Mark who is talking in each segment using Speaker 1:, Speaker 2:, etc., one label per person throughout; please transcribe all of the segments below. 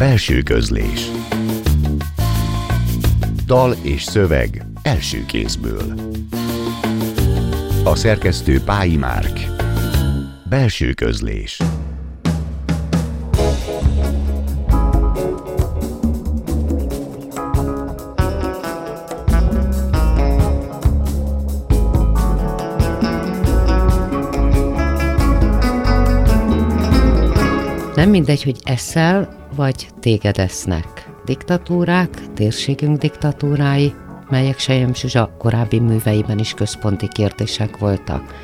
Speaker 1: Belső közlés. Dal és szöveg első kézből. A szerkesztő Pályi Márk. Belső közlés.
Speaker 2: Nem mindegy, hogy eszel, vagy téged esznek. Diktatúrák, térségünk diktatúrái, melyek Sejem Zsuzsa korábbi műveiben is központi kérdések voltak.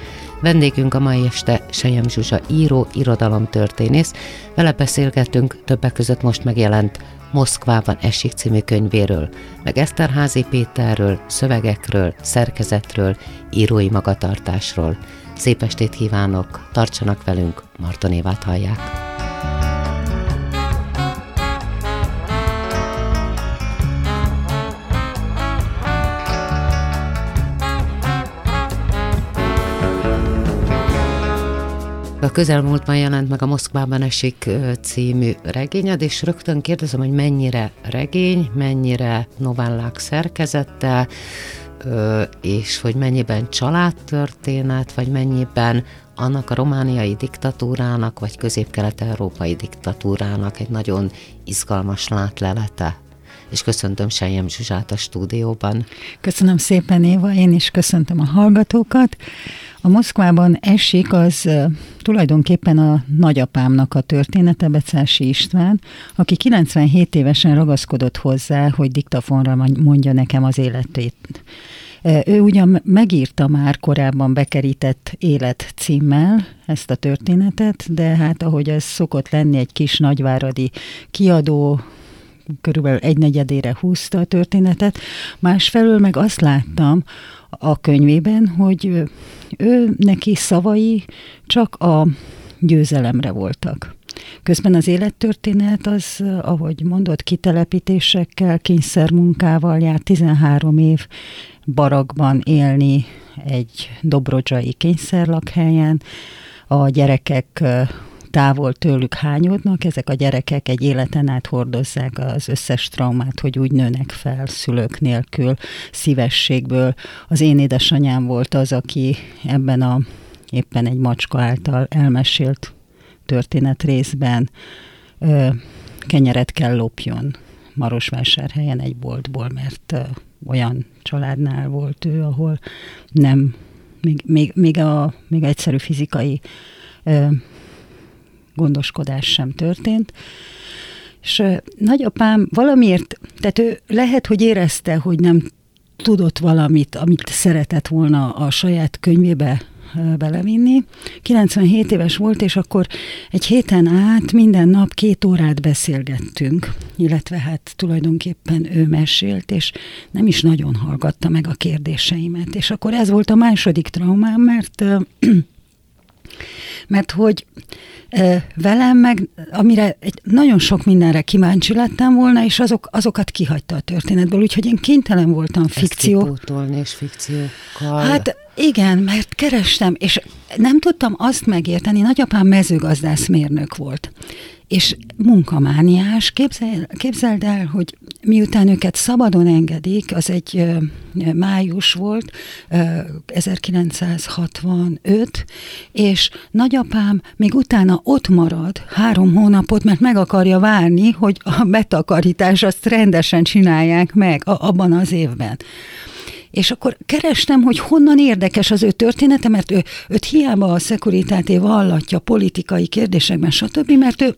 Speaker 2: Vendégünk a mai este Sejem Zsuzsa író, irodalomtörténész. Vele beszélgetünk többek között most megjelent Moszkvában esik című könyvéről, meg Eszterházi Péterről, szövegekről, szerkezetről, írói magatartásról. Szép estét kívánok, tartsanak velünk, Marton Évát hallják. A közelmúltban jelent meg a Moszkvában esik című regényed, és rögtön kérdezem, hogy mennyire regény, mennyire novellák szerkezete, és hogy mennyiben családtörténet, vagy mennyiben annak a romániai diktatúrának, vagy közép-kelet-európai diktatúrának egy nagyon izgalmas látlelete és köszöntöm Sejem Zsuzsát a stúdióban.
Speaker 3: Köszönöm szépen, Éva, én is köszöntöm a hallgatókat. A Moszkvában esik az tulajdonképpen a nagyapámnak a története, Becási István, aki 97 évesen ragaszkodott hozzá, hogy diktafonra mondja nekem az életét. Ő ugyan megírta már korábban bekerített élet címmel ezt a történetet, de hát ahogy ez szokott lenni egy kis nagyváradi kiadó, körülbelül egynegyedére húzta a történetet. Másfelől meg azt láttam a könyvében, hogy ő neki szavai csak a győzelemre voltak. Közben az élettörténet az, ahogy mondott, kitelepítésekkel, kényszermunkával jár 13 év barakban élni egy dobrodzsai kényszerlakhelyen, a gyerekek távol tőlük hányódnak, ezek a gyerekek egy életen át hordozzák az összes traumát, hogy úgy nőnek fel szülők nélkül, szívességből. Az én édesanyám volt az, aki ebben a éppen egy macska által elmesélt történet részben ö, kenyeret kell lopjon Marosvásárhelyen egy boltból, mert ö, olyan családnál volt ő, ahol nem, még, még, még, a, még egyszerű fizikai gondoskodás sem történt. És nagyapám valamiért, tehát ő lehet, hogy érezte, hogy nem tudott valamit, amit szeretett volna a saját könyvébe belevinni. 97 éves volt, és akkor egy héten át minden nap két órát beszélgettünk, illetve hát tulajdonképpen ő mesélt, és nem is nagyon hallgatta meg a kérdéseimet. És akkor ez volt a második traumám, mert mert hogy velem meg, amire egy, nagyon sok mindenre kíváncsi lettem volna, és azok, azokat kihagyta a történetből, úgyhogy én kénytelen voltam fikció.
Speaker 2: Ezt és fikciókkal.
Speaker 3: Hát igen, mert kerestem, és nem tudtam azt megérteni, nagyapám mezőgazdászmérnök volt és munkamániás. Képzel, képzeld el, hogy miután őket szabadon engedik, az egy május volt, ö, 1965, és nagyapám még utána ott marad három hónapot, mert meg akarja várni, hogy a betakarítás azt rendesen csinálják meg abban az évben. És akkor kerestem, hogy honnan érdekes az ő története, mert ő, őt hiába a szekuritáté vallatja politikai kérdésekben, stb., mert ő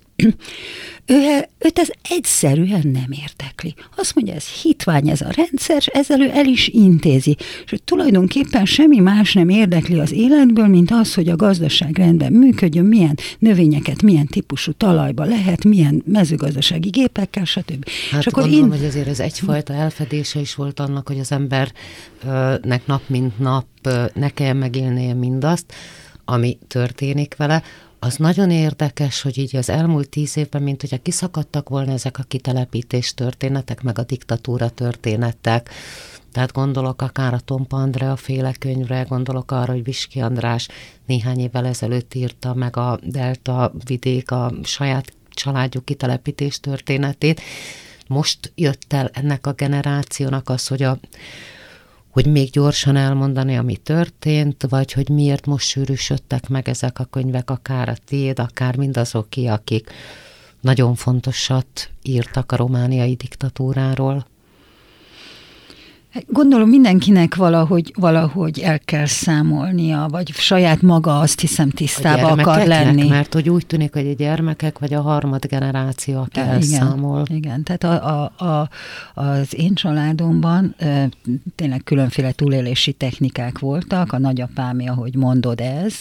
Speaker 3: ő, őt ez egyszerűen nem érdekli. Azt mondja, ez hitvány ez a rendszer, és ezzel ő el is intézi. És hogy tulajdonképpen semmi más nem érdekli az életből, mint az, hogy a gazdaság rendben működjön, milyen növényeket, milyen típusú talajba lehet, milyen mezőgazdasági gépekkel, stb.
Speaker 2: Hát és akkor gondolom, én... hogy azért ez egyfajta elfedése is volt annak, hogy az embernek nap mint nap ne kell megélnie mindazt, ami történik vele, az nagyon érdekes, hogy így az elmúlt tíz évben, mint hogyha kiszakadtak volna ezek a kitelepítés történetek, meg a diktatúra történetek, tehát gondolok akár a Tompa Andrea féle könyvre, gondolok arra, hogy Viski András néhány évvel ezelőtt írta meg a Delta vidék a saját családjuk kitelepítés történetét. Most jött el ennek a generációnak az, hogy a hogy még gyorsan elmondani, ami történt, vagy hogy miért most sűrűsödtek meg ezek a könyvek, akár a tiéd, akár mindazoké, akik nagyon fontosat írtak a romániai diktatúráról?
Speaker 3: Gondolom mindenkinek valahogy, valahogy el kell számolnia, vagy saját maga azt hiszem tisztába akar lenni.
Speaker 2: Mert hogy úgy tűnik, hogy a gyermekek vagy a harmad generáció, aki igen, elszámol.
Speaker 3: Igen, tehát a, a, a, az én családomban e, tényleg különféle túlélési technikák voltak, a nagyapámi, ahogy mondod ez,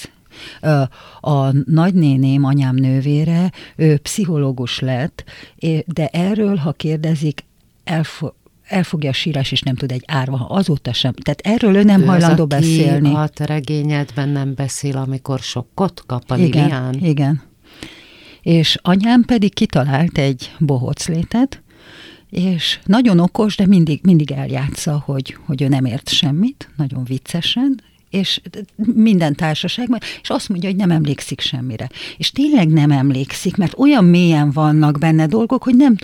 Speaker 3: a nagynéném, anyám nővére, ő pszichológus lett, de erről, ha kérdezik, elfo- elfogja a sírás, és nem tud egy árva, azóta sem. Tehát erről ő nem ő hajlandó az, beszélni.
Speaker 2: a te regényedben nem beszél, amikor sokkot kap a
Speaker 3: igen,
Speaker 2: Lilián?
Speaker 3: Igen. És anyám pedig kitalált egy bohoclétet, és nagyon okos, de mindig, mindig eljátsza, hogy, hogy ő nem ért semmit, nagyon viccesen, és minden társaságban, és azt mondja, hogy nem emlékszik semmire. És tényleg nem emlékszik, mert olyan mélyen vannak benne dolgok, hogy nem,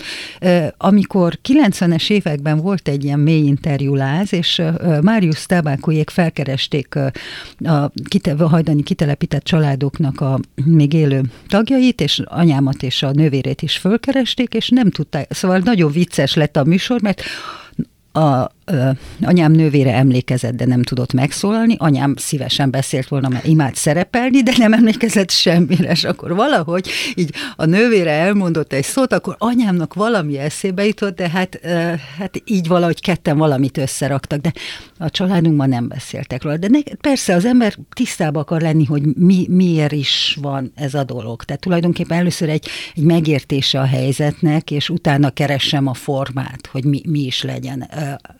Speaker 3: amikor 90-es években volt egy ilyen mély interjúláz, és Máriusz Tábákóék felkeresték a hajdani kitelepített családoknak a még élő tagjait, és anyámat és a nővérét is fölkeresték, és nem tudták, szóval nagyon vicces lett a műsor, mert a ö, anyám nővére emlékezett, de nem tudott megszólalni, anyám szívesen beszélt volna, mert imád szerepelni, de nem emlékezett semmire, és akkor valahogy így a nővére elmondott egy szót, akkor anyámnak valami eszébe jutott, de hát, ö, hát így valahogy ketten valamit összeraktak, de a családunkban nem beszéltek róla. De ne, persze az ember tisztába akar lenni, hogy mi, miért is van ez a dolog. Tehát tulajdonképpen először egy, egy megértése a helyzetnek, és utána keresem a formát, hogy mi, mi is legyen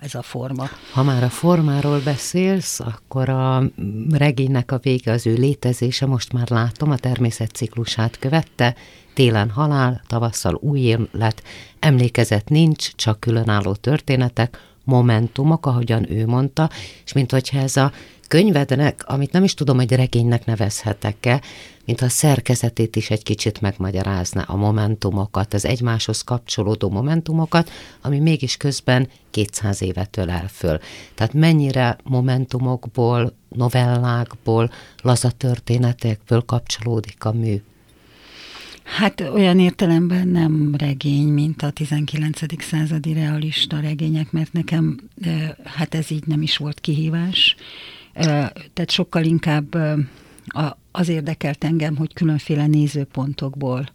Speaker 3: ez a forma.
Speaker 2: Ha már a formáról beszélsz, akkor a regénynek a vége az ő létezése, most már látom, a természet ciklusát követte, télen halál, tavasszal új élet, emlékezet nincs, csak különálló történetek, momentumok, ahogyan ő mondta, és mint hogyha ez a könyvednek, amit nem is tudom, hogy regénynek nevezhetek-e, mintha a szerkezetét is egy kicsit megmagyarázna a momentumokat, az egymáshoz kapcsolódó momentumokat, ami mégis közben 200 évet ölel föl. Tehát mennyire momentumokból, novellákból, laza történetekből kapcsolódik a mű.
Speaker 3: Hát olyan értelemben nem regény, mint a 19. századi realista regények, mert nekem hát ez így nem is volt kihívás. Tehát sokkal inkább az érdekelt engem, hogy különféle nézőpontokból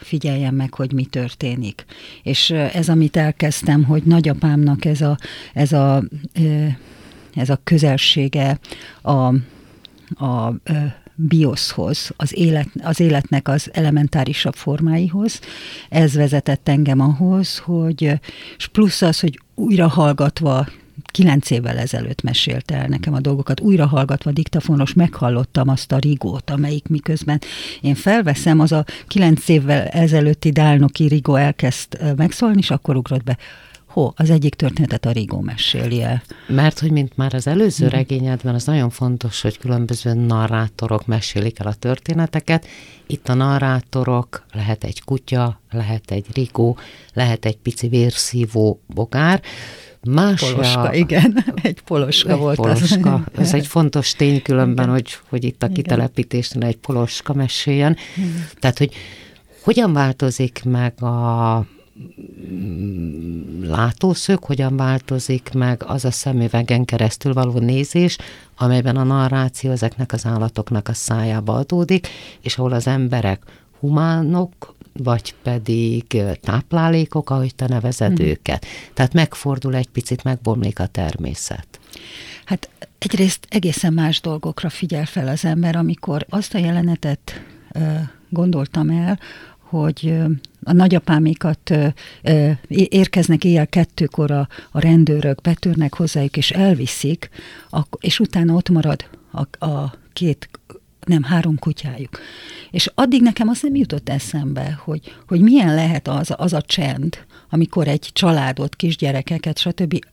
Speaker 3: figyeljem meg, hogy mi történik. És ez, amit elkezdtem, hogy nagyapámnak ez a, ez a, ez a közelsége a, a bioszhoz, az, élet, az életnek az elementárisabb formáihoz. Ez vezetett engem ahhoz, hogy, és plusz az, hogy újra hallgatva kilenc évvel ezelőtt mesélte el nekem a dolgokat, újra hallgatva diktafonos, meghallottam azt a rigót, amelyik miközben én felveszem, az a kilenc évvel ezelőtti Dálnoki rigó elkezd megszólni, és akkor ugrott be, Hó, az egyik történetet a Rigó meséli el.
Speaker 2: Mert, hogy mint már az előző mm. regényedben, az nagyon fontos, hogy különböző narrátorok mesélik el a történeteket. Itt a narrátorok lehet egy kutya, lehet egy rigó, lehet egy pici vérszívó bogár,
Speaker 3: Más poloska, igen, egy poloska egy volt
Speaker 2: poloska. az. Ez egy fontos tény különben, hogy, hogy itt a kitelepítésnél egy poloska meséljen. Igen. Tehát, hogy hogyan változik meg a látószög, hogyan változik meg az a szemüvegen keresztül való nézés, amelyben a narráció ezeknek az állatoknak a szájába adódik, és ahol az emberek humánok, vagy pedig táplálékok, ahogy te nevezed hmm. őket. Tehát megfordul egy picit, megbomlik a természet.
Speaker 3: Hát egyrészt egészen más dolgokra figyel fel az ember, amikor azt a jelenetet gondoltam el, hogy a nagyapámékat érkeznek éjjel kettőkor a, a rendőrök, betörnek hozzájuk és elviszik, és utána ott marad a, a két nem, három kutyájuk. És addig nekem az nem jutott eszembe, hogy, hogy milyen lehet az, az a csend, amikor egy családot, kisgyerekeket, stb.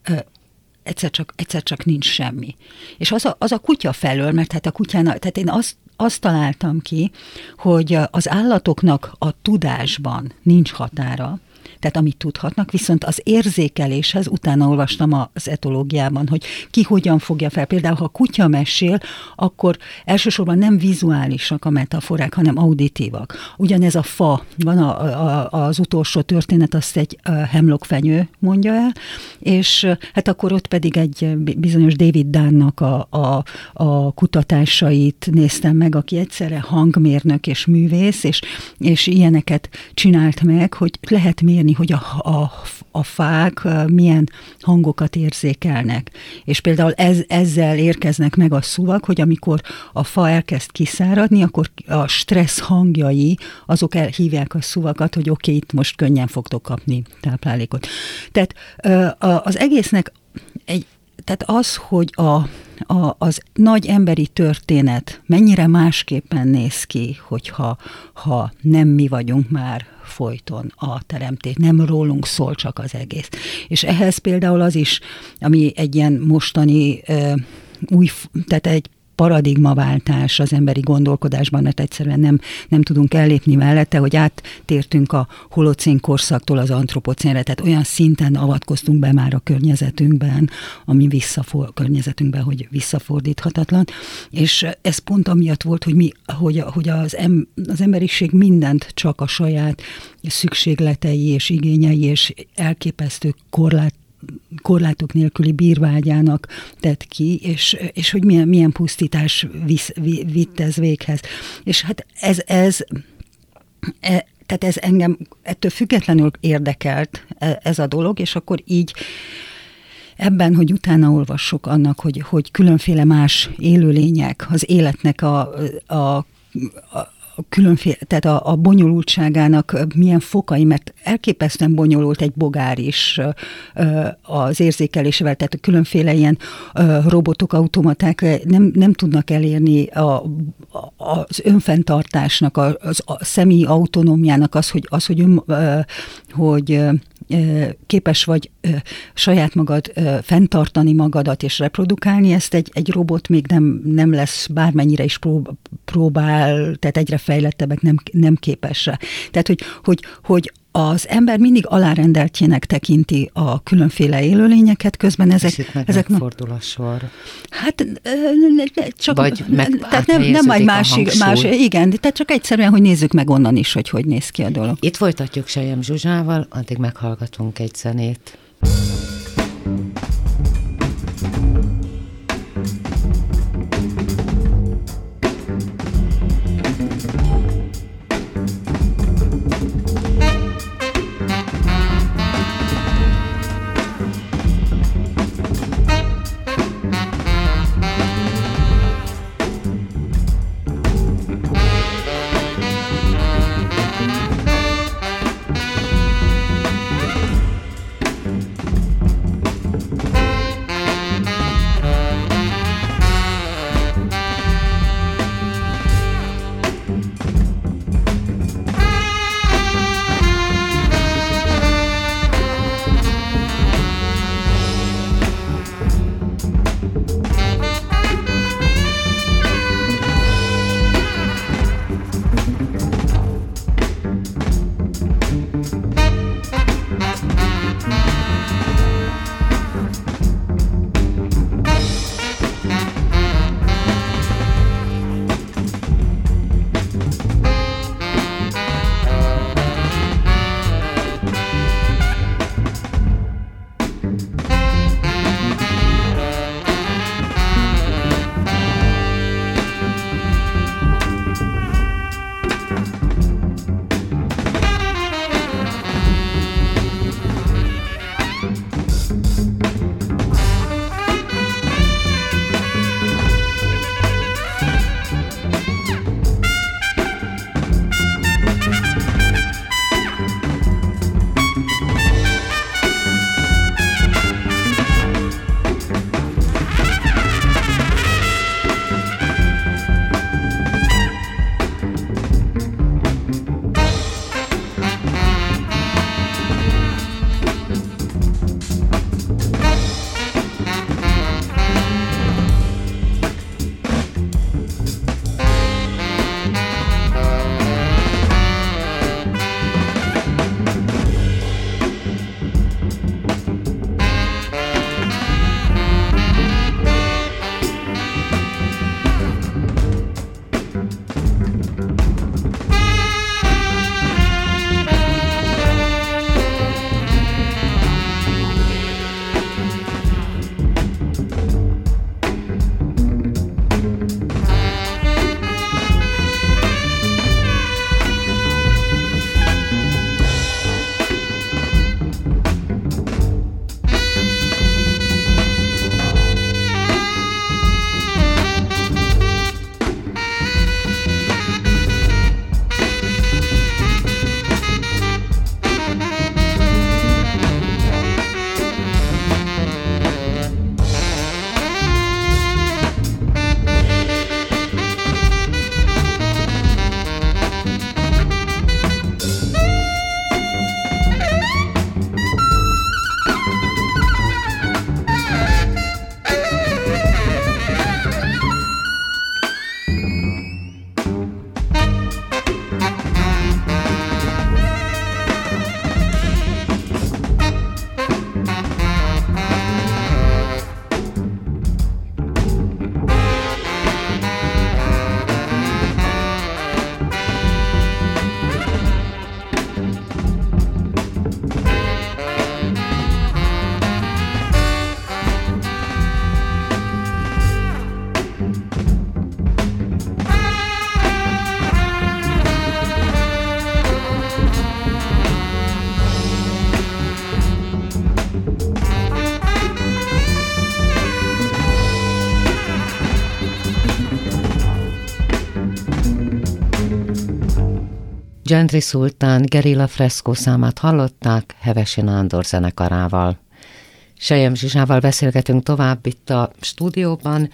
Speaker 3: Egyszer csak, egyszer csak nincs semmi. És az a, az a kutya felől, mert hát a kutyának, tehát én azt azt találtam ki, hogy az állatoknak a tudásban nincs határa, tehát amit tudhatnak, viszont az érzékeléshez utána olvastam az etológiában, hogy ki hogyan fogja fel. Például, ha kutya mesél, akkor elsősorban nem vizuálisak a metaforák, hanem auditívak. Ugyanez a fa, van a, a, az utolsó történet, azt egy hemlockfenyő mondja el, és hát akkor ott pedig egy bizonyos David Dánnak a, a, a kutatásait néztem meg, aki egyszerre hangmérnök és művész, és, és ilyeneket csinált meg, hogy lehet mérni, hogy a, a, a fák milyen hangokat érzékelnek. És például ez, ezzel érkeznek meg a szuvak, hogy amikor a fa elkezd kiszáradni, akkor a stressz hangjai, azok elhívják a szuvakat, hogy oké, okay, itt most könnyen fogtok kapni táplálékot. Tehát az egésznek egy, tehát az, hogy a, a, az nagy emberi történet mennyire másképpen néz ki, hogyha ha nem mi vagyunk már folyton a teremtés, nem rólunk szól csak az egész. És ehhez például az is, ami egy ilyen mostani új, tehát egy paradigmaváltás az emberi gondolkodásban, mert egyszerűen nem, nem tudunk ellépni mellette, hogy áttértünk a holocén korszaktól az antropocénre, tehát olyan szinten avatkoztunk be már a környezetünkben, ami visszafor, környezetünkben, hogy visszafordíthatatlan, és ez pont amiatt volt, hogy, mi, hogy, hogy az, em, az emberiség mindent csak a saját szükségletei és igényei és elképesztő korlát korlátok nélküli bírvágyának tett ki, és, és hogy milyen, milyen pusztítás visz, vitt ez véghez. És hát ez, ez e, tehát ez engem ettől függetlenül érdekelt e, ez a dolog, és akkor így ebben, hogy utána olvassuk annak, hogy, hogy különféle más élőlények az életnek a, a, a a különféle, tehát a, a bonyolultságának milyen fokai, mert elképesztően bonyolult egy bogár is az érzékelésével, tehát a különféle ilyen robotok, automaták nem, nem tudnak elérni a, az önfenntartásnak, az, a személyi autonómiának az, hogy, az, hogy, ön, hogy képes vagy saját magad fenntartani magadat és reprodukálni, ezt egy, egy robot még nem, nem lesz bármennyire is próbál, tehát egyre fejlettebbek nem, nem képes. Tehát, hogy, hogy, hogy az ember mindig alárendeltjének tekinti a különféle élőlényeket, közben ezek...
Speaker 2: És meg ezek fordul a sor.
Speaker 3: Hát csak... Vagy meg tehát nem, nem egy másik, más, igen, tehát csak egyszerűen, hogy nézzük meg onnan is, hogy hogy néz ki a dolog.
Speaker 2: Itt folytatjuk Sejem Zsuzsával, addig meghallgatunk egy zenét. Gentry Sultán Gerilla Fresco számát hallották Hevesi Nándor zenekarával. Sejem Zsizsával beszélgetünk tovább itt a stúdióban.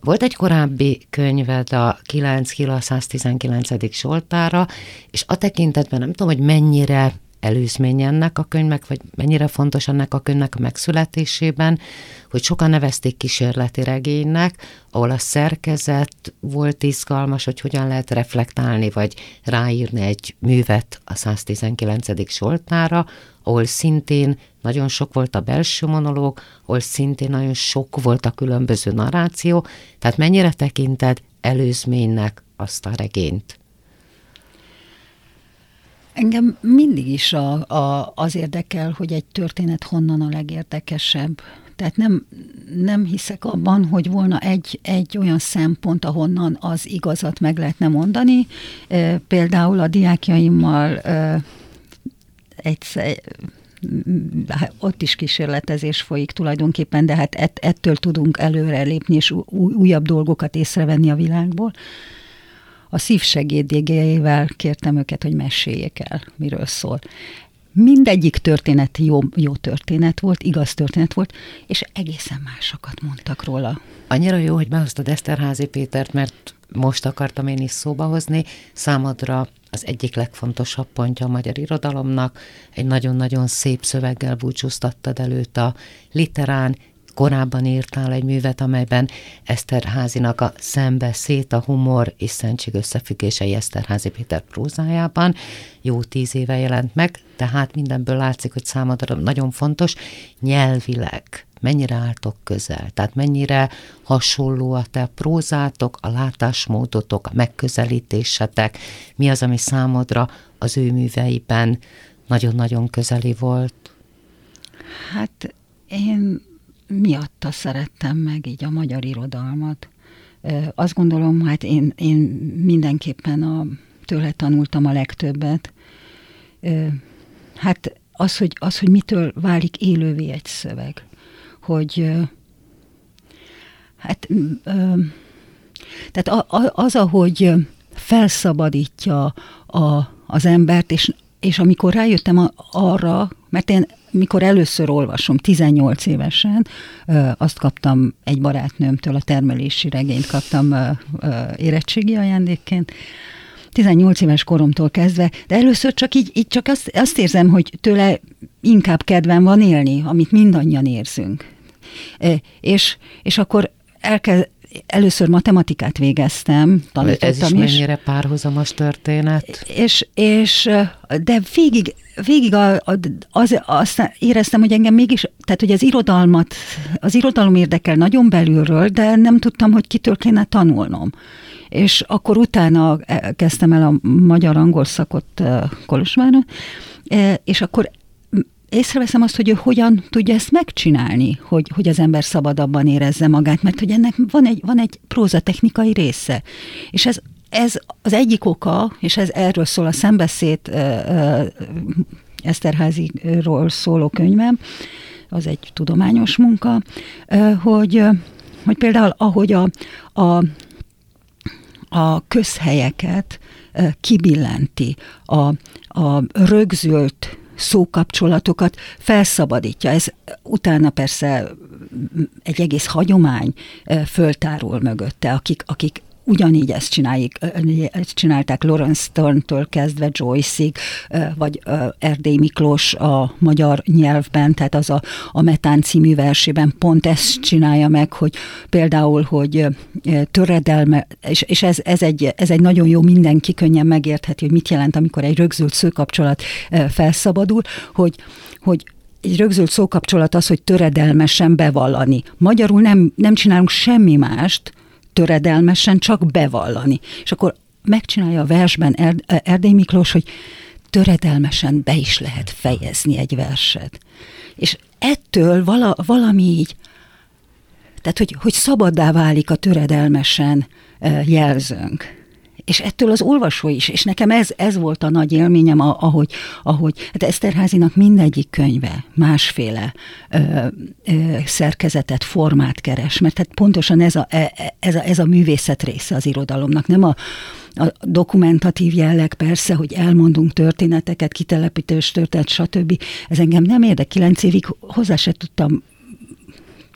Speaker 2: Volt egy korábbi könyved a 9 kg 119. Zsoltára, és a tekintetben nem tudom, hogy mennyire előzmény ennek a könyvnek, vagy mennyire fontos ennek a könyvnek a megszületésében, hogy sokan nevezték kísérleti regénynek, ahol a szerkezet volt izgalmas, hogy hogyan lehet reflektálni, vagy ráírni egy művet a 119. Zsoltára, ahol szintén nagyon sok volt a belső monológ, ahol szintén nagyon sok volt a különböző narráció, tehát mennyire tekinted előzménynek azt a regényt?
Speaker 3: Engem mindig is a, a, az érdekel, hogy egy történet honnan a legérdekesebb. Tehát nem, nem hiszek abban, hogy volna egy, egy olyan szempont, ahonnan az igazat meg lehetne mondani. E, például a diákjaimmal e, egyszer, ott is kísérletezés folyik tulajdonképpen, de hát ett, ettől tudunk előre lépni, és újabb dolgokat észrevenni a világból a szív kértem őket, hogy meséljék el, miről szól. Mindegyik történet jó, jó történet volt, igaz történet volt, és egészen másokat mondtak róla.
Speaker 2: Annyira jó, hogy behoztad Eszterházi Pétert, mert most akartam én is szóba hozni. Számodra az egyik legfontosabb pontja a magyar irodalomnak. Egy nagyon-nagyon szép szöveggel búcsúztattad előtt a literán, korábban írtál egy művet, amelyben Eszterházinak a szembe szét a humor és szentség összefüggései Eszterházi Péter prózájában. Jó tíz éve jelent meg, tehát mindenből látszik, hogy számodra nagyon fontos nyelvileg mennyire álltok közel, tehát mennyire hasonló a te prózátok, a látásmódotok, a megközelítésetek, mi az, ami számodra az ő műveiben nagyon-nagyon közeli volt?
Speaker 3: Hát én miatta szerettem meg így a magyar irodalmat. Azt gondolom, hát én, én mindenképpen a, tőle tanultam a legtöbbet. Hát az, hogy, az, hogy mitől válik élővé egy szöveg. Hogy hát tehát az, ahogy felszabadítja a, az embert, és, és amikor rájöttem arra, mert én mikor először olvasom, 18 évesen, azt kaptam egy barátnőmtől, a termelési regényt kaptam érettségi ajándékként, 18 éves koromtól kezdve, de először csak így, így csak azt, azt érzem, hogy tőle inkább kedvem van élni, amit mindannyian érzünk. És, és akkor elkezd, először matematikát végeztem,
Speaker 2: tanítottam Ez is, is mennyire párhuzamos történet?
Speaker 3: És, és de végig, végig a, a, az, azt éreztem, hogy engem mégis, tehát hogy az irodalmat, az irodalom érdekel nagyon belülről, de nem tudtam, hogy kitől kéne tanulnom. És akkor utána kezdtem el a magyar-angol szakot Kolozsváron, és akkor észreveszem azt, hogy ő hogyan tudja ezt megcsinálni, hogy, hogy az ember szabadabban érezze magát, mert hogy ennek van egy, van egy prózatechnikai része. És ez, ez az egyik oka, és ez erről szól a szembeszéd Eszterháziról szóló könyvem, az egy tudományos munka, hogy, hogy például ahogy a, a, a közhelyeket kibillenti, a, a rögzült szókapcsolatokat felszabadítja. Ez utána persze egy egész hagyomány föltárul mögötte, akik, akik ugyanígy ezt, csináljuk, ezt csinálták Lawrence Stern-től kezdve Joyce-ig, vagy Erdély Miklós a magyar nyelvben, tehát az a, a Metán című versében pont ezt csinálja meg, hogy például, hogy töredelme, és, és ez, ez, egy, ez egy nagyon jó, mindenki könnyen megértheti, hogy mit jelent, amikor egy rögzült szőkapcsolat felszabadul, hogy, hogy egy rögzült szókapcsolat az, hogy töredelmesen bevallani. Magyarul nem, nem csinálunk semmi mást, töredelmesen csak bevallani. És akkor megcsinálja a versben er- Erdély Miklós, hogy töredelmesen be is lehet fejezni egy verset. És ettől vala, valami így, tehát hogy, hogy szabaddá válik a töredelmesen jelzőnk. És ettől az olvasó is, és nekem ez, ez volt a nagy élményem, ahogy, ahogy hát Eszterházinak mindegyik könyve másféle ö, ö, szerkezetet, formát keres, mert hát pontosan ez a, e, e, ez, a, ez a művészet része az irodalomnak, nem a, a dokumentatív jelleg persze, hogy elmondunk történeteket, kitelepítős történet, stb. Ez engem nem érdekel. Kilenc évig hozzá se tudtam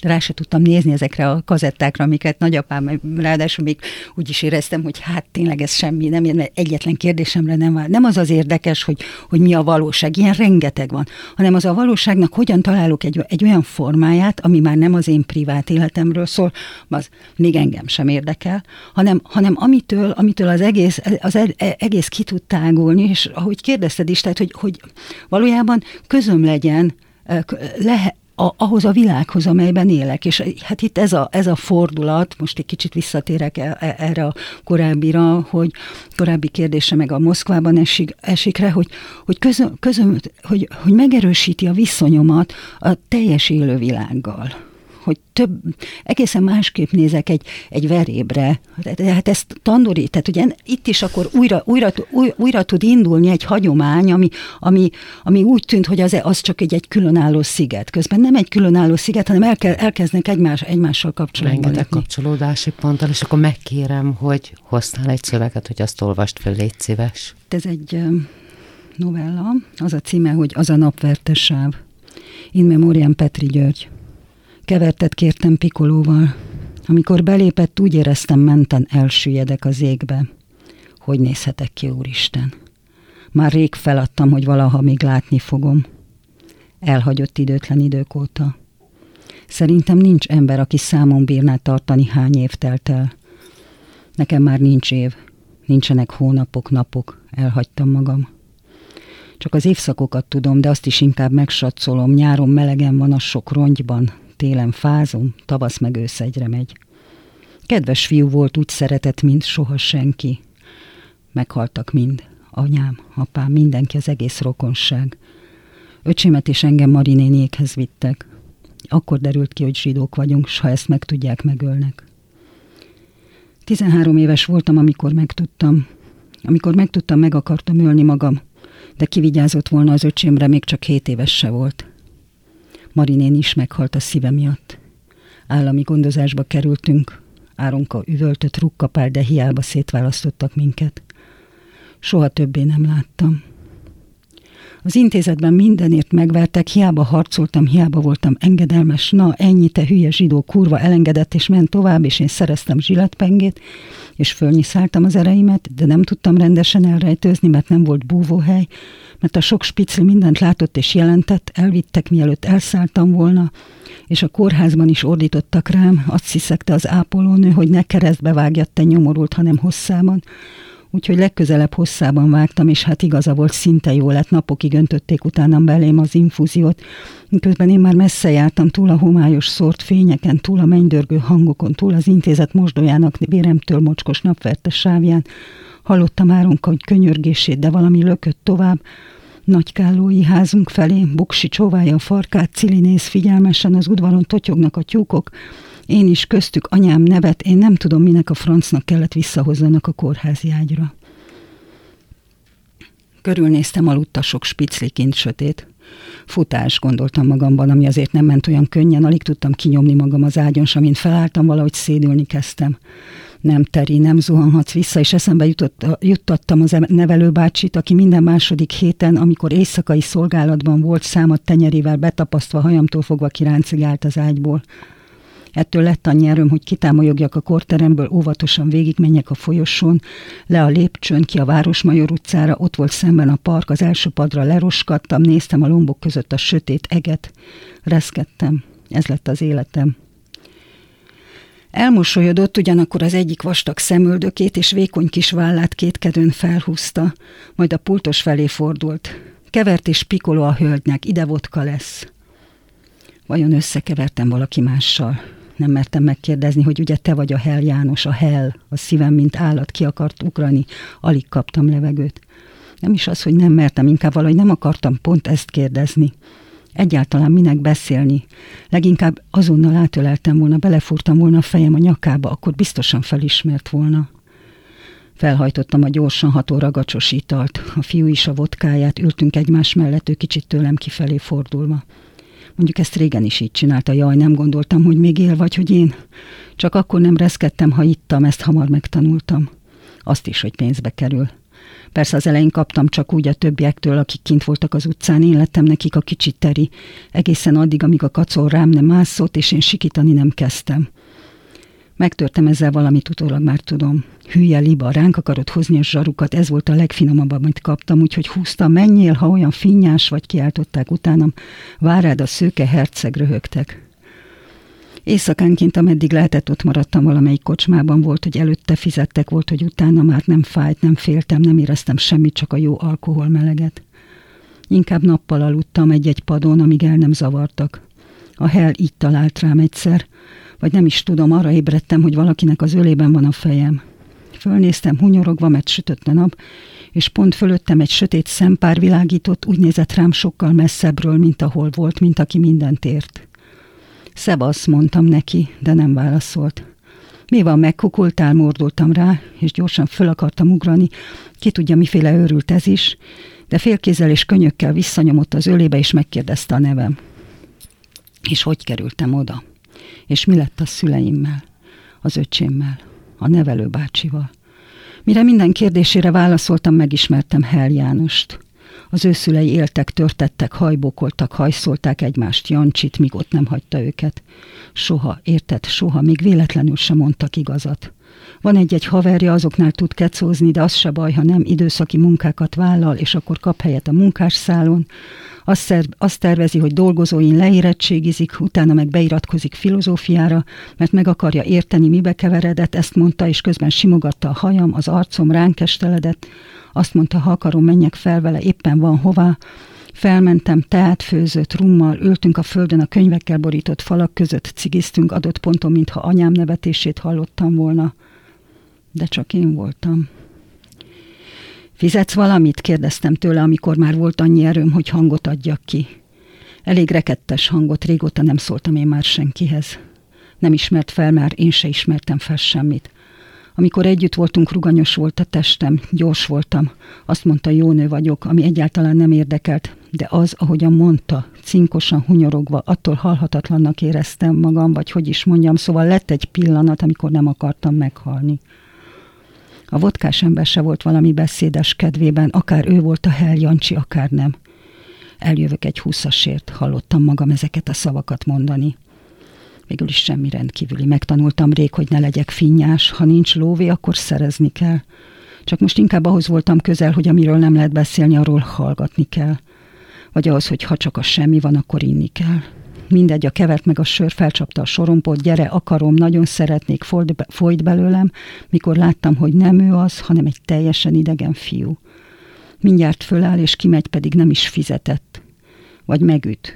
Speaker 3: rá se tudtam nézni ezekre a kazettákra, amiket nagyapám, ráadásul még úgy is éreztem, hogy hát tényleg ez semmi, nem, egyetlen kérdésemre nem vár. Nem az az érdekes, hogy, hogy mi a valóság, ilyen rengeteg van, hanem az a valóságnak hogyan találok egy, egy olyan formáját, ami már nem az én privát életemről szól, az még engem sem érdekel, hanem, hanem amitől, amitől az egész, az e, e, egész ki tud tágulni, és ahogy kérdezted is, tehát hogy, hogy valójában közöm legyen, lehet, a, ahhoz a világhoz, amelyben élek. És hát itt ez a, ez a fordulat, most egy kicsit visszatérek e, e, erre a korábbira, hogy korábbi kérdése meg a Moszkvában esik, esikre, hogy, hogy, közöm, közöm, hogy, hogy megerősíti a viszonyomat a teljes élővilággal hogy több, egészen másképp nézek egy, egy verébre. Tehát ezt tandori, tehát ugye itt is akkor újra, újra, újra, újra tud indulni egy hagyomány, ami, ami, ami úgy tűnt, hogy az, az csak egy, egy különálló sziget. Közben nem egy különálló sziget, hanem elke, elkezdnek egymás, egymással kapcsolódni.
Speaker 2: Rengeteg kapcsolódási ponttal, és akkor megkérem, hogy hoztál egy szöveget, hogy azt olvast fel, légy szíves.
Speaker 3: Ez egy novella, az a címe, hogy Az a napverte sáv. In memoriam Petri György. Kevertet kértem Pikolóval. Amikor belépett, úgy éreztem, menten elsüllyedek az égbe. Hogy nézhetek ki, Úristen? Már rég feladtam, hogy valaha még látni fogom. Elhagyott időtlen idők óta. Szerintem nincs ember, aki számon bírná tartani, hány év telt el. Nekem már nincs év, nincsenek hónapok, napok, elhagytam magam. Csak az évszakokat tudom, de azt is inkább megsatszolom. Nyáron melegen van a sok rongyban, télen fázom, tavasz meg ősz egyre megy. Kedves fiú volt, úgy szeretett, mint soha senki. Meghaltak mind. Anyám, apám, mindenki, az egész rokonság. Öcsémet és engem Marinéniékhez vittek. Akkor derült ki, hogy zsidók vagyunk, s ha ezt megtudják, megölnek. Tizenhárom éves voltam, amikor megtudtam. Amikor megtudtam, meg akartam ölni magam, de kivigyázott volna az öcsémre, még csak hét éves se volt. Marinén is meghalt a szíve miatt. Állami gondozásba kerültünk, Áronka üvöltött, rukkapál, de hiába szétválasztottak minket. Soha többé nem láttam. Az intézetben mindenért megvertek, hiába harcoltam, hiába voltam engedelmes. Na, ennyi, te hülye zsidó kurva elengedett, és ment tovább, és én szereztem zsilletpengét, és fölnyiszáltam az ereimet, de nem tudtam rendesen elrejtőzni, mert nem volt búvóhely, mert a sok spicli mindent látott és jelentett, elvittek, mielőtt elszálltam volna, és a kórházban is ordítottak rám, azt hiszekte az ápolónő, hogy ne keresztbe vágjat te nyomorult, hanem hosszában. Úgyhogy legközelebb hosszában vágtam, és hát igaza volt, szinte jó lett, napokig öntötték utánam belém az infúziót, miközben én már messze jártam túl a homályos szórt fényeken, túl a mennydörgő hangokon, túl az intézet mosdójának véremtől mocskos napverte sávján. Hallottam Áronka, hogy könyörgését, de valami lökött tovább, nagykállói házunk felé, Buksi csóválja a farkát, Cili néz figyelmesen, az udvaron totyognak a tyúkok, én is köztük anyám nevet, én nem tudom, minek a francnak kellett visszahozzanak a kórházi ágyra. Körülnéztem, aludt sok spicli kint sötét. Futás, gondoltam magamban, ami azért nem ment olyan könnyen, alig tudtam kinyomni magam az ágyon, s amint felálltam, valahogy szédülni kezdtem nem teri, nem zuhanhatsz vissza, és eszembe jutott, juttattam az nevelőbácsit, aki minden második héten, amikor éjszakai szolgálatban volt, számat tenyerével betapasztva, hajamtól fogva kiráncigált az ágyból. Ettől lett annyi erőm, hogy kitámolyogjak a korteremből, óvatosan végigmenjek a folyosón, le a lépcsőn, ki a Városmajor utcára, ott volt szemben a park, az első padra leroskadtam, néztem a lombok között a sötét eget, reszkedtem. Ez lett az életem. Elmosolyodott, ugyanakkor az egyik vastag szemöldökét és vékony kis vállát kétkedőn felhúzta, majd a pultos felé fordult. Kevert és pikoló a hölgynek, ide vodka lesz. Vajon összekevertem valaki mással? Nem mertem megkérdezni, hogy ugye te vagy a Hel János, a Hel, a szívem, mint állat ki akart ugrani, alig kaptam levegőt. Nem is az, hogy nem mertem, inkább valahogy nem akartam pont ezt kérdezni. Egyáltalán minek beszélni? Leginkább azonnal átöleltem volna, belefúrtam volna a fejem a nyakába, akkor biztosan felismert volna. Felhajtottam a gyorsan ható ragacsos italt. A fiú is a vodkáját, ültünk egymás mellett, ő kicsit tőlem kifelé fordulva. Mondjuk ezt régen is így csinálta, jaj, nem gondoltam, hogy még él vagy, hogy én. Csak akkor nem reszkedtem, ha ittam, ezt hamar megtanultam. Azt is, hogy pénzbe kerül. Persze az elején kaptam csak úgy a többiektől, akik kint voltak az utcán, én lettem nekik a kicsit teri, egészen addig, amíg a kacol rám nem mászott, és én sikítani nem kezdtem. Megtörtem ezzel valamit, utólag már tudom. Hülye liba, ránk akarod hozni a zsarukat, ez volt a legfinomabb, amit kaptam, úgyhogy húztam, menjél, ha olyan finnyás vagy, kiáltották utánam. Várád a szőke herceg, röhögtek. Éjszakánként, ameddig lehetett, ott maradtam valamelyik kocsmában, volt, hogy előtte fizettek, volt, hogy utána már nem fájt, nem féltem, nem éreztem semmit, csak a jó alkohol meleget. Inkább nappal aludtam egy-egy padon, amíg el nem zavartak. A hell így talált rám egyszer, vagy nem is tudom, arra ébredtem, hogy valakinek az ölében van a fejem. Fölnéztem hunyorogva, mert sütött a nap, és pont fölöttem egy sötét szempár világított, úgy nézett rám sokkal messzebbről, mint ahol volt, mint aki mindent ért. Szebasz, mondtam neki, de nem válaszolt. Mi van, megkukultál, mordultam rá, és gyorsan föl akartam ugrani. Ki tudja, miféle őrült ez is, de félkézzel és könyökkel visszanyomott az ölébe, és megkérdezte a nevem. És hogy kerültem oda? És mi lett a szüleimmel, az öcsémmel, a nevelőbácsival? Mire minden kérdésére válaszoltam, megismertem Hel Jánost. Az ő szülei éltek, törtettek, hajbókoltak, hajszolták egymást, Jancsit, míg ott nem hagyta őket. Soha, érted, soha, még véletlenül sem mondtak igazat. Van egy-egy haverja, azoknál tud kecózni, de az se baj, ha nem időszaki munkákat vállal, és akkor kap helyet a munkásszálon. Azt, szer, azt tervezi, hogy dolgozóin leérettségizik, utána meg beiratkozik filozófiára, mert meg akarja érteni, mibe keveredett, ezt mondta, és közben simogatta a hajam, az arcom ránk esteledett. Azt mondta, ha akarom, menjek fel vele, éppen van hová. Felmentem, teát főzött, rummal, ültünk a földön a könyvekkel borított falak között, cigiztünk adott ponton, mintha anyám nevetését hallottam volna. De csak én voltam. Fizetsz valamit? kérdeztem tőle, amikor már volt annyi erőm, hogy hangot adjak ki. Elég rekettes hangot, régóta nem szóltam én már senkihez. Nem ismert fel, már én se ismertem fel semmit. Amikor együtt voltunk, ruganyos volt a testem, gyors voltam. Azt mondta, jó nő vagyok, ami egyáltalán nem érdekelt, de az, ahogyan mondta, cinkosan hunyorogva, attól halhatatlannak éreztem magam, vagy hogy is mondjam, szóval lett egy pillanat, amikor nem akartam meghalni. A vodkás ember se volt valami beszédes kedvében, akár ő volt a Hel Jancsi, akár nem. Eljövök egy húszasért, hallottam magam ezeket a szavakat mondani. Végül is semmi rendkívüli. Megtanultam rég, hogy ne legyek finnyás. Ha nincs lóvé, akkor szerezni kell. Csak most inkább ahhoz voltam közel, hogy amiről nem lehet beszélni, arról hallgatni kell. Vagy ahhoz, hogy ha csak a semmi van, akkor inni kell. Mindegy, a kevert meg a sör felcsapta a sorompot, gyere, akarom, nagyon szeretnék, folyt belőlem, mikor láttam, hogy nem ő az, hanem egy teljesen idegen fiú. Mindjárt föláll, és kimegy, pedig nem is fizetett. Vagy megüt.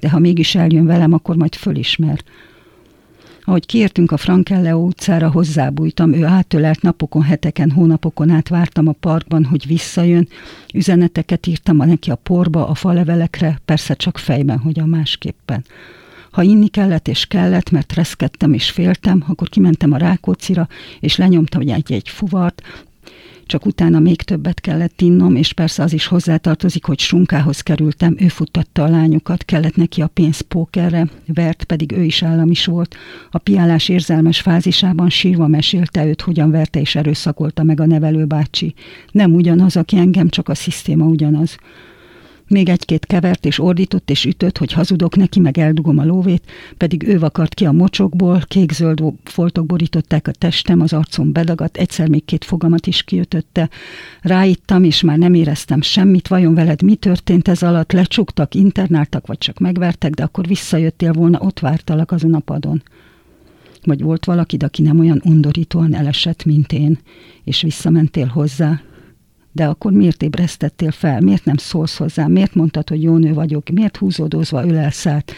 Speaker 3: De ha mégis eljön velem, akkor majd fölismer. Ahogy kiértünk a Frankelleo utcára, hozzábújtam, ő átölelt napokon, heteken, hónapokon át vártam a parkban, hogy visszajön. Üzeneteket írtam a neki a porba, a falevelekre, persze csak fejben, hogy a másképpen. Ha inni kellett és kellett, mert reszkedtem és féltem, akkor kimentem a Rákócira, és lenyomtam egy-egy fuvart, csak utána még többet kellett innom, és persze az is hozzátartozik, hogy sunkához kerültem, ő futtatta a lányokat, kellett neki a pénz pókerre, vert, pedig ő is állam is volt. A piálás érzelmes fázisában sírva mesélte őt, hogyan verte és erőszakolta meg a nevelőbácsi. Nem ugyanaz, aki engem, csak a szisztéma ugyanaz. Még egy-két kevert és ordított és ütött, hogy hazudok neki, meg eldugom a lóvét, pedig ő vakart ki a mocsokból, kék-zöld foltok borították a testem, az arcom bedagadt, egyszer még két fogamat is kiütötte. Ráittam, és már nem éreztem semmit, vajon veled mi történt ez alatt, lecsuktak, internáltak, vagy csak megvertek, de akkor visszajöttél volna, ott vártalak azon a padon. Vagy volt valaki, aki nem olyan undorítóan elesett, mint én, és visszamentél hozzá, de akkor miért ébresztettél fel? Miért nem szólsz hozzá? Miért mondtad, hogy jó nő vagyok? Miért húzódozva ölelsz át?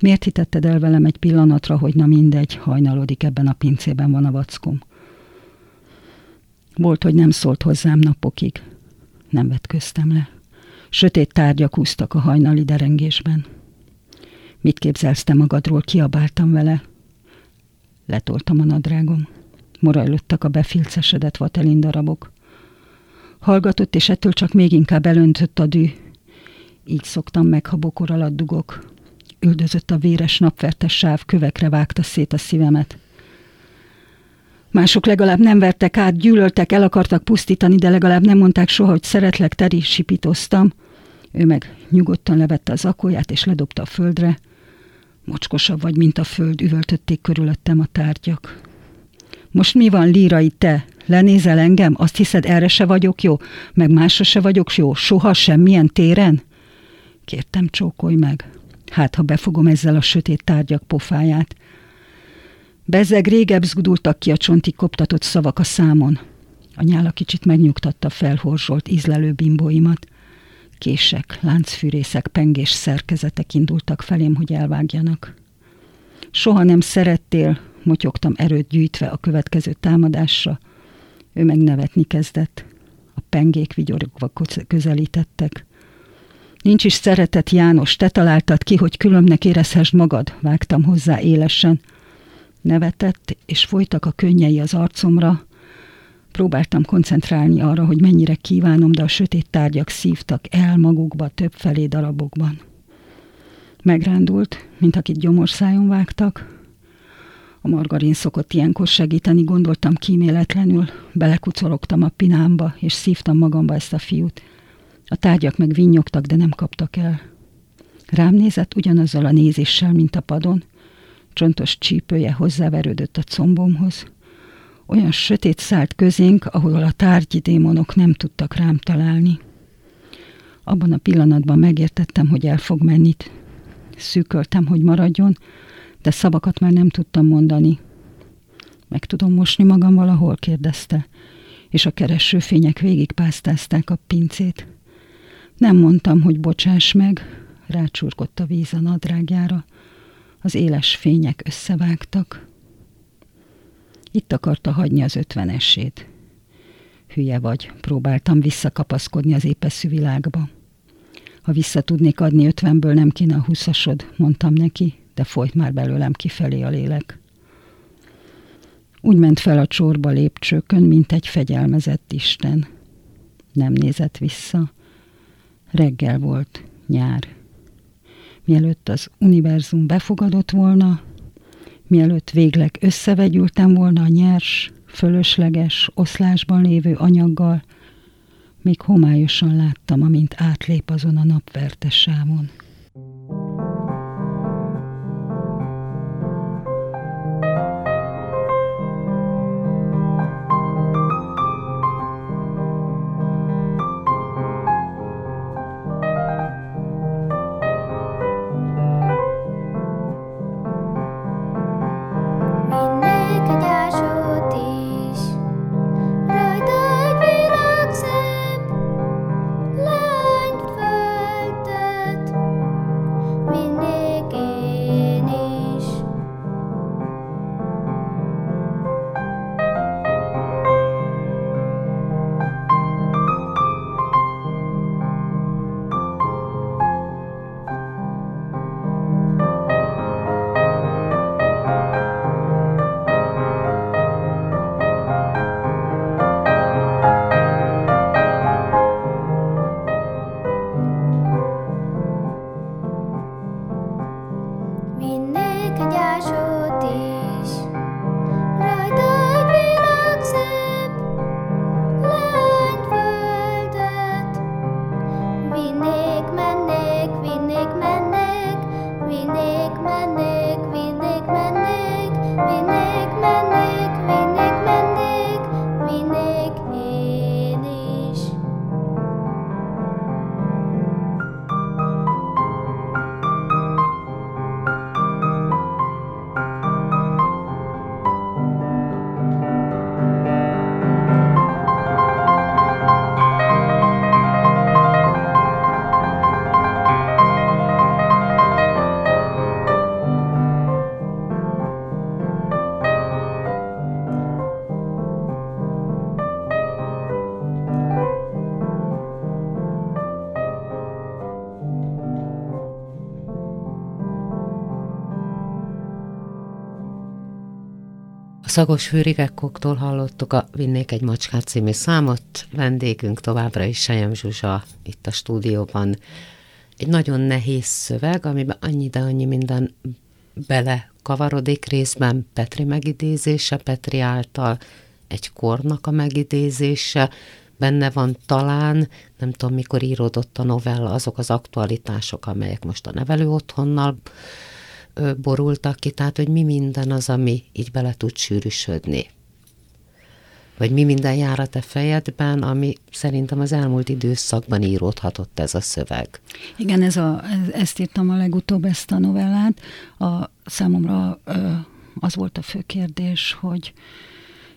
Speaker 3: Miért hitetted el velem egy pillanatra, hogy na mindegy, hajnalodik, ebben a pincében van a vackom? Volt, hogy nem szólt hozzám napokig. Nem vetköztem le. Sötét tárgyak úsztak a hajnali derengésben. Mit képzelsz te magadról? Kiabáltam vele. Letoltam a nadrágom. Morajlottak a befilcesedett vatelin darabok. Hallgatott, és ettől csak még inkább elöntött a dű. Így szoktam meg, ha bokor alatt dugok. Üldözött a véres napvertes sáv, kövekre vágta szét a szívemet. Mások legalább nem vertek át, gyűlöltek, el akartak pusztítani, de legalább nem mondták soha, hogy szeretlek, teri, sipítoztam. Ő meg nyugodtan levette az akóját, és ledobta a földre. Mocskosabb vagy, mint a föld, üvöltötték körülöttem a tárgyak. Most mi van, lírai, te? Lenézel engem? Azt hiszed, erre se vagyok jó? Meg másra se vagyok jó? Soha semmilyen téren? Kértem, csókolj meg. Hát, ha befogom ezzel a sötét tárgyak pofáját. Bezeg régebb zgudultak ki a csonti koptatott szavak a számon. A nyála kicsit megnyugtatta felhorzsolt ízlelő bimbóimat. Kések, láncfűrészek, pengés szerkezetek indultak felém, hogy elvágjanak. Soha nem szerettél, motyogtam erőt gyűjtve a következő támadásra. Ő meg nevetni kezdett. A pengék vigyorogva közelítettek. Nincs is szeretet, János, te találtad ki, hogy különbnek érezhessd magad, vágtam hozzá élesen. Nevetett, és folytak a könnyei az arcomra. Próbáltam koncentrálni arra, hogy mennyire kívánom, de a sötét tárgyak szívtak el magukba több felé darabokban. Megrándult, mint akit gyomorszájon vágtak. A margarin szokott ilyenkor segíteni, gondoltam kíméletlenül, belekucorogtam a pinámba, és szívtam magamba ezt a fiút. A tárgyak meg vinnyogtak, de nem kaptak el. Rám nézett ugyanazzal a nézéssel, mint a padon. Csontos csípője hozzáverődött a combomhoz. Olyan sötét szállt közénk, ahol a tárgyi démonok nem tudtak rám találni. Abban a pillanatban megértettem, hogy el fog menni. Szűköltem, hogy maradjon, de szavakat már nem tudtam mondani. Meg tudom mosni magam valahol, kérdezte, és a keresőfények végigpásztázták a pincét. Nem mondtam, hogy bocsáss meg, rácsurgott a víz a nadrágjára, az éles fények összevágtak. Itt akarta hagyni az ötvenesét. Hülye vagy, próbáltam visszakapaszkodni az épeszű világba. Ha vissza tudnék adni ötvenből, nem kéne a huszasod, mondtam neki, de folyt már belőlem kifelé a lélek. Úgy ment fel a csorba lépcsőkön, mint egy fegyelmezett Isten. Nem nézett vissza. Reggel volt, nyár. Mielőtt az univerzum befogadott volna, mielőtt végleg összevegyültem volna a nyers, fölösleges, oszlásban lévő anyaggal, még homályosan láttam, amint átlép azon a napverte sávon.
Speaker 2: Szagos Főrigekoktól hallottuk a Vinnék egy macskát című számot. Vendégünk továbbra is Sejem Zsuzsa itt a stúdióban. Egy nagyon nehéz szöveg, amiben annyi, de annyi minden bele kavarodik részben Petri megidézése, Petri által egy kornak a megidézése, benne van talán, nem tudom mikor íródott a novella, azok az aktualitások, amelyek most a nevelő otthonnal borultak ki, tehát hogy mi minden az, ami így bele tud sűrűsödni. Vagy mi minden jár a te fejedben, ami szerintem az elmúlt időszakban íródhatott ez a szöveg.
Speaker 3: Igen, ez a, ez, ezt írtam a legutóbb, ezt a novellát. A, számomra az volt a fő kérdés, hogy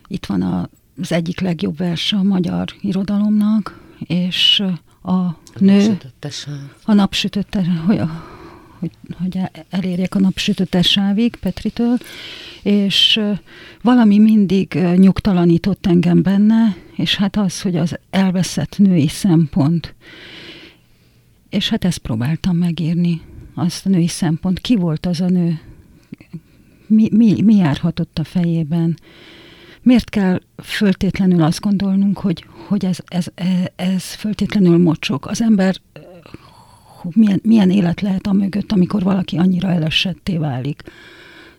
Speaker 3: itt van a, az egyik legjobb vers a magyar irodalomnak, és a, a nő... A napsütötte, hogy a, hogy, hogy elérjek a napsütöttes sávig Petritől, és valami mindig nyugtalanított engem benne, és hát az, hogy az elveszett női szempont. És hát ezt próbáltam megírni, azt a női szempont. Ki volt az a nő? Mi, mi, mi járhatott a fejében? Miért kell föltétlenül azt gondolnunk, hogy, hogy ez, ez, ez föltétlenül mocsok? Az ember milyen, milyen élet lehet a mögött, amikor valaki annyira elesetté válik.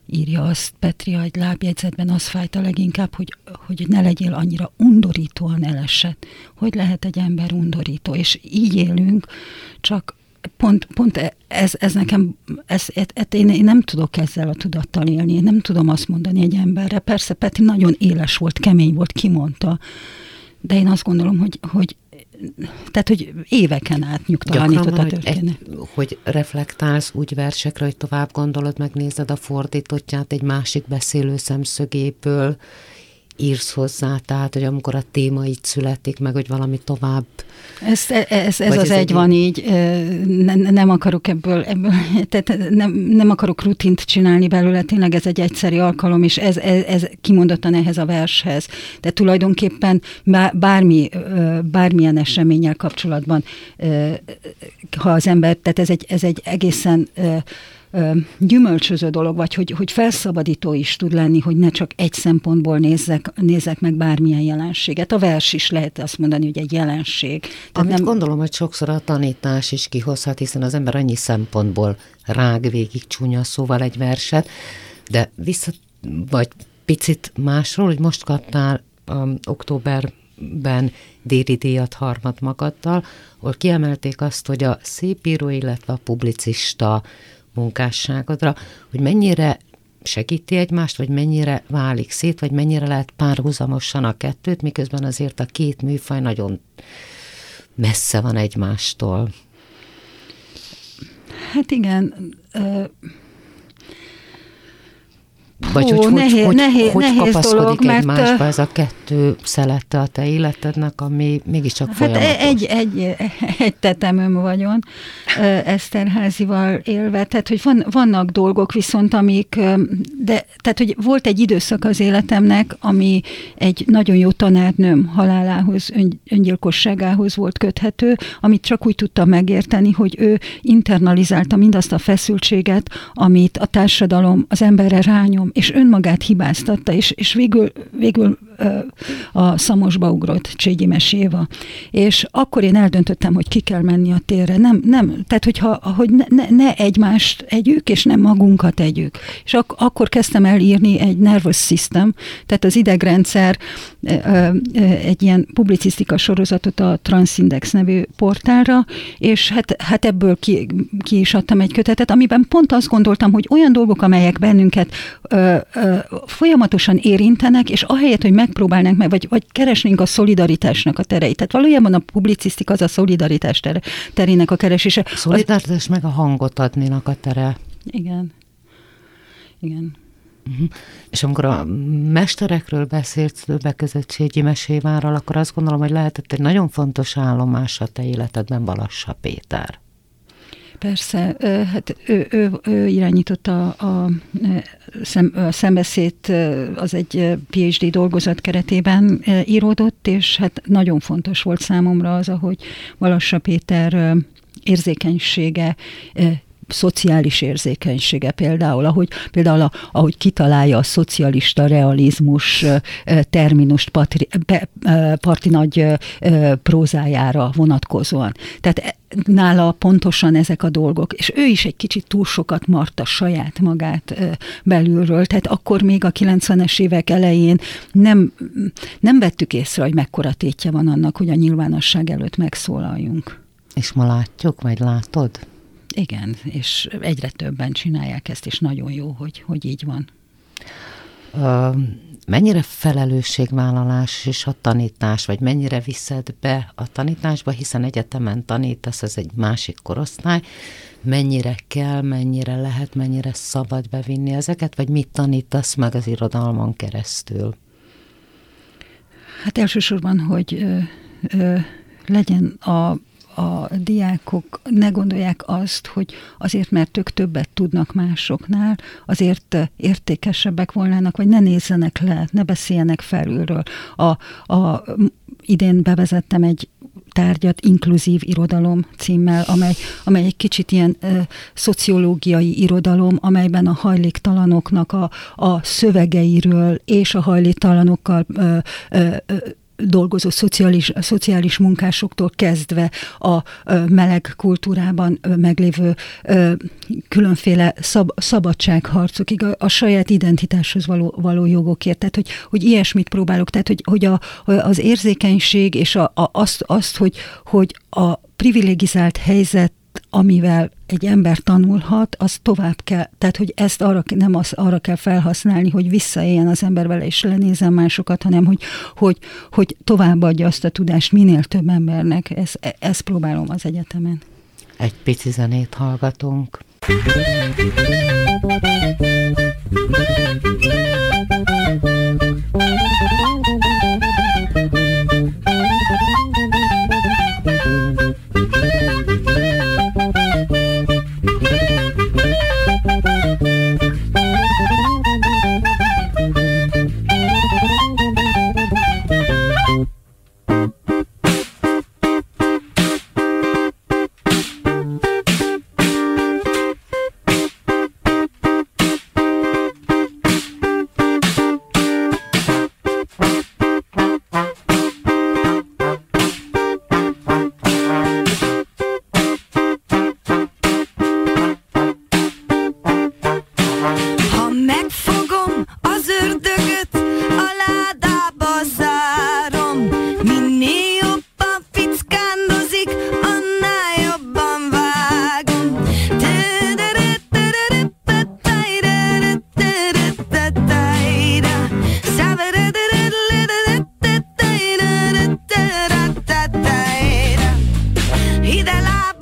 Speaker 3: Írja azt Petria egy lábjegyzetben, az fájta leginkább, hogy, hogy ne legyél annyira undorítóan elesett. Hogy lehet egy ember undorító? És így élünk, csak pont, pont ez, ez nekem, ez, ez, ez, én, én nem tudok ezzel a tudattal élni, én nem tudom azt mondani egy emberre. Persze Peti nagyon éles volt, kemény volt, kimondta, de én azt gondolom, hogy, hogy tehát, hogy éveken át nyugtalanított a történet.
Speaker 2: Hogy, hogy reflektálsz úgy versekre, hogy tovább gondolod, megnézed a fordítottját egy másik beszélő szemszögéből, írsz hozzá, tehát, hogy amikor a téma így születik, meg hogy valami tovább...
Speaker 3: Ez, ez, ez az ez egy, egy van így, ne, nem akarok ebből, ebből tehát nem, nem akarok rutint csinálni belőle, tényleg ez egy egyszeri alkalom, és ez, ez, ez kimondottan ehhez a vershez. De tulajdonképpen bármi, bármilyen eseménnyel kapcsolatban, ha az ember, tehát ez egy, ez egy egészen gyümölcsöző dolog, vagy hogy, hogy felszabadító is tud lenni, hogy ne csak egy szempontból nézzek, nézzek meg bármilyen jelenséget. A vers is lehet azt mondani, hogy egy jelenség. Tehát
Speaker 2: Amit nem... gondolom, hogy sokszor a tanítás is kihozhat, hiszen az ember annyi szempontból rág végig csúnya szóval egy verset, de vissza, vagy picit másról, hogy most kaptál um, októberben déli díjat harmad magaddal, ahol kiemelték azt, hogy a szépíró, illetve a publicista munkásságodra, hogy mennyire segíti egymást, vagy mennyire válik szét, vagy mennyire lehet párhuzamosan a kettőt, miközben azért a két műfaj nagyon messze van egymástól.
Speaker 3: Hát igen,
Speaker 2: vagy hogy, nehéz, hogy, nehéz, hogy, nehéz kapaszkodik dolog, mert egymásba ez a kettő szelette a te életednek, ami mégiscsak hát folyamatos.
Speaker 3: Egy, egy, egy tetemőm vagyon Eszterházival élve, tehát hogy van, vannak dolgok viszont, amik, de tehát hogy volt egy időszak az életemnek, ami egy nagyon jó tanárnőm halálához, ön, öngyilkosságához volt köthető, amit csak úgy tudtam megérteni, hogy ő internalizálta mindazt a feszültséget, amit a társadalom az emberre rányom, és önmagát hibáztatta, és, és végül, végül a szamosba ugrott Cségyi Meséva. És akkor én eldöntöttem, hogy ki kell menni a térre. Nem, nem tehát hogyha, hogy ne, ne, egymást együk, és nem magunkat együk. És ak- akkor kezdtem el írni egy nervous system, tehát az idegrendszer egy ilyen publicisztika sorozatot a Transindex nevű portálra, és hát, hát ebből ki, ki is adtam egy kötetet, amiben pont azt gondoltam, hogy olyan dolgok, amelyek bennünket ö, ö, folyamatosan érintenek, és ahelyett, hogy megpróbálnánk meg, vagy, vagy keresnénk a szolidaritásnak a tereit. Tehát valójában a publicisztik az a szolidaritás tere, terének a keresése.
Speaker 2: Szolidaritás az... meg a hangot adnénak a tere.
Speaker 3: Igen. Igen.
Speaker 2: Uh-huh. És amikor a mesterekről beszélsz többek között Ségyi Mesévárral, akkor azt gondolom, hogy lehetett egy nagyon fontos állomás a te életedben Balassa Péter.
Speaker 3: Persze, hát ő, ő, ő irányította a, szem, a szembeszét, az egy PhD dolgozat keretében íródott, és hát nagyon fontos volt számomra az, ahogy Valassa Péter érzékenysége szociális érzékenysége például, ahogy, például a, ahogy kitalálja a szocialista realizmus terminust Patri, Parti nagy prózájára vonatkozóan. Tehát e, nála pontosan ezek a dolgok, és ő is egy kicsit túl sokat marta saját magát belülről, tehát akkor még a 90-es évek elején nem, nem vettük észre, hogy mekkora tétje van annak, hogy a nyilvánosság előtt megszólaljunk.
Speaker 2: És ma látjuk, vagy látod?
Speaker 3: Igen, és egyre többen csinálják ezt, és nagyon jó, hogy, hogy így van.
Speaker 2: Uh, mennyire felelősségvállalás és a tanítás, vagy mennyire viszed be a tanításba, hiszen egyetemen tanítasz, ez egy másik korosztály, mennyire kell, mennyire lehet, mennyire szabad bevinni ezeket, vagy mit tanítasz meg az irodalmon keresztül?
Speaker 3: Hát elsősorban, hogy ö, ö, legyen a a diákok ne gondolják azt, hogy azért, mert ők többet tudnak másoknál, azért értékesebbek volnának, vagy ne nézzenek le, ne beszéljenek felülről. A, a, idén bevezettem egy tárgyat, inkluzív irodalom címmel, amely, amely egy kicsit ilyen ö, szociológiai irodalom, amelyben a hajléktalanoknak a, a szövegeiről és a hajléktalanokkal ö, ö, dolgozó szociális, szociális munkásoktól kezdve a meleg kultúrában meglévő különféle szab, szabadságharcokig, a, a saját identitáshoz való, való jogokért. Tehát, hogy, hogy ilyesmit próbálok, tehát, hogy, hogy a, az érzékenység és a, a, azt, azt, hogy, hogy a privilegizált helyzet amivel egy ember tanulhat, az tovább kell, tehát hogy ezt arra, nem az, arra kell felhasználni, hogy visszaéljen az ember vele, és lenézzen másokat, hanem hogy, hogy, hogy továbbadja azt a tudást minél több embernek. Ez, ezt próbálom az egyetemen.
Speaker 2: Egy pici zenét hallgatunk. della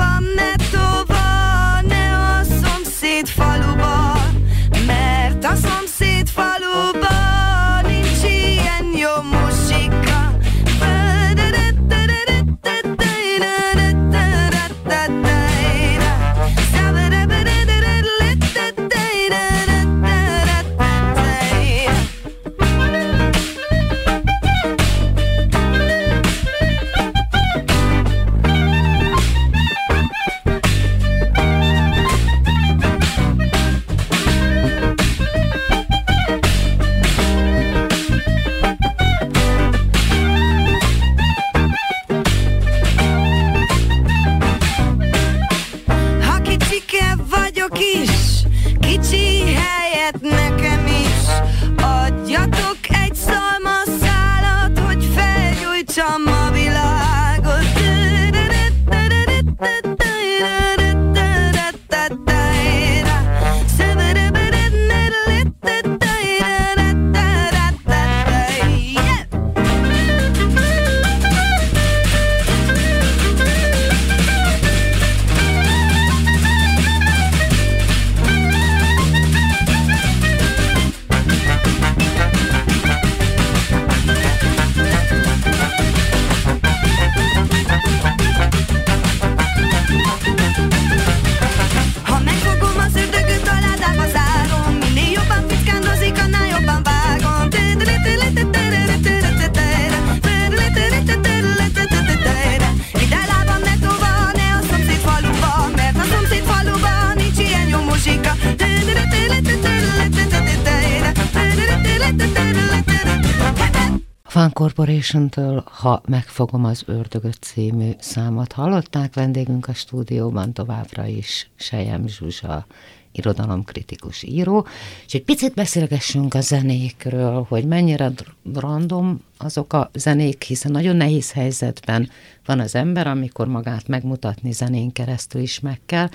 Speaker 2: Fun Corporation-től, ha megfogom az Ördögöt című számot. Hallották vendégünk a stúdióban továbbra is, Sejem Zsuzsa, irodalomkritikus író, és egy picit beszélgessünk a zenékről, hogy mennyire random azok a zenék, hiszen nagyon nehéz helyzetben van az ember, amikor magát megmutatni zenén keresztül is meg kell,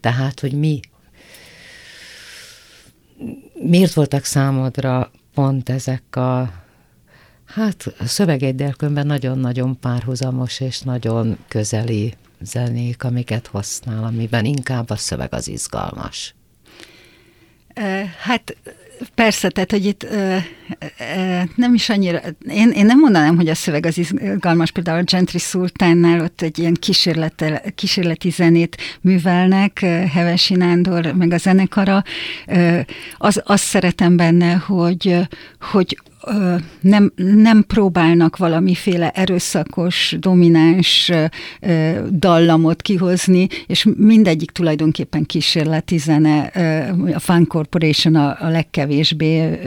Speaker 2: tehát, hogy mi miért voltak számodra pont ezek a hát a szövegegydelkönben nagyon-nagyon párhuzamos és nagyon közeli zenék, amiket használ, amiben inkább a szöveg az izgalmas.
Speaker 3: Hát Persze, tehát, hogy itt nem is annyira, én, én nem mondanám, hogy a szöveg az izgalmas, például a Gentry Sultánnál ott egy ilyen kísérleti zenét művelnek, Hevesi Nándor, meg a zenekara. Az, azt szeretem benne, hogy, hogy nem, nem próbálnak valamiféle erőszakos, domináns dallamot kihozni, és mindegyik tulajdonképpen kísérleti zene, a Fun Corporation a, a legkevésbé,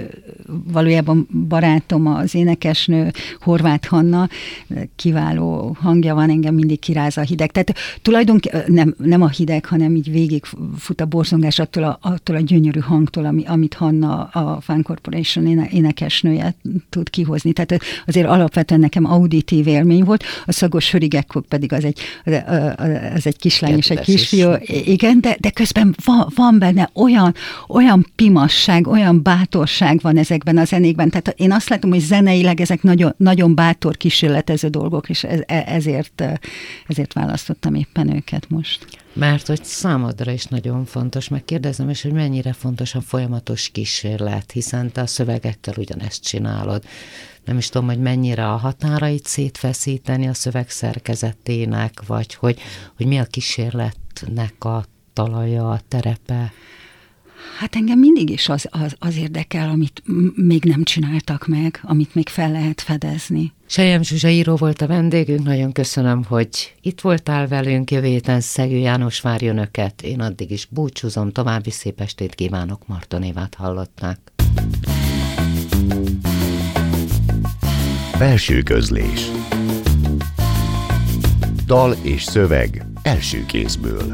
Speaker 3: valójában barátom az énekesnő, Horváth Hanna, kiváló hangja van, engem mindig kiráz a hideg. Tehát tulajdonképpen nem, nem a hideg, hanem így végig fut a borzongás attól a, attól a gyönyörű hangtól, ami, amit Hanna, a Fun Corporation énekesnője tud kihozni. Tehát azért alapvetően nekem auditív élmény volt, a szagos hörigekok pedig az egy, az egy kislány és egy kisfiú. Igen, de, de közben van, van benne olyan, olyan pimasság, olyan bátorság van ezekben a zenékben. Tehát én azt látom, hogy zeneileg ezek nagyon, nagyon bátor kísérletező dolgok, és ez, e, ezért, ezért választottam éppen őket most.
Speaker 2: Mert hogy számodra is nagyon fontos, meg kérdezem is, hogy mennyire fontos a folyamatos kísérlet, hiszen te a szövegekkel ugyanezt csinálod. Nem is tudom, hogy mennyire a határait szétfeszíteni a szöveg szerkezetének, vagy hogy, hogy mi a kísérletnek a talaja, a terepe.
Speaker 3: Hát engem mindig is az, az, az érdekel, amit még nem csináltak meg, amit még fel lehet fedezni.
Speaker 2: Sejem Zsuzsa író volt a vendégünk, nagyon köszönöm, hogy itt voltál velünk, jövő héten Szegő János várjon önöket. Én addig is búcsúzom, további szép estét kívánok, Marton Évát hallották.
Speaker 1: Belső közlés Dal és szöveg első kézből